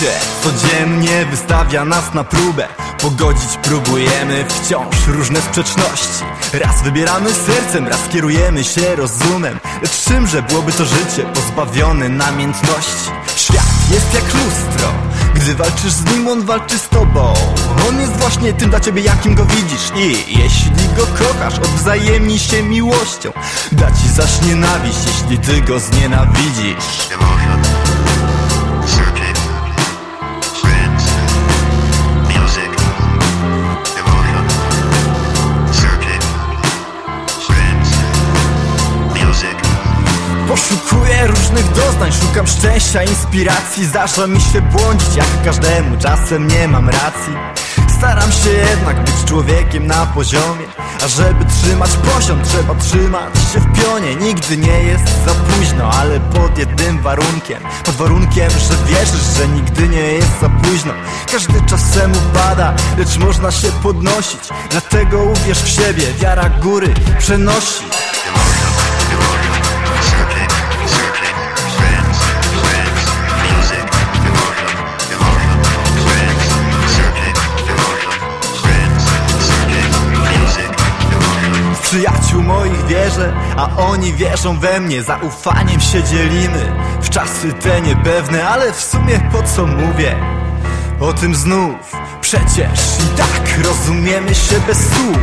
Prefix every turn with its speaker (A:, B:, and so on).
A: Życie codziennie wystawia nas na próbę. Pogodzić próbujemy wciąż różne sprzeczności. Raz wybieramy sercem, raz kierujemy się rozumem. Lecz czymże byłoby to życie pozbawione namiętności? Świat jest jak lustro. Gdy walczysz z nim, on walczy z tobą. On jest właśnie tym dla ciebie, jakim go widzisz. I jeśli go kochasz, odwzajemnij się miłością. Da ci zaś nienawiść, jeśli ty go znienawidzisz.
B: Searching.
A: Szukam szczęścia, inspiracji. Zdarza mi się błądzić, jak każdemu, czasem nie mam racji. Staram się jednak być człowiekiem na poziomie A żeby trzymać poziom, trzeba trzymać się w pionie. Nigdy nie jest za późno, ale pod jednym warunkiem. Pod warunkiem, że wierzysz, że nigdy nie jest za późno. Każdy czasem upada, lecz można się podnosić. Dlatego uwierz w siebie, wiara góry przenosi przyjaciół moich wierzę, a oni wierzą we mnie Zaufaniem się dzielimy. W czasy te niepewne Ale w sumie po co mówię o tym znów? Przecież i tak rozumiemy się bez słów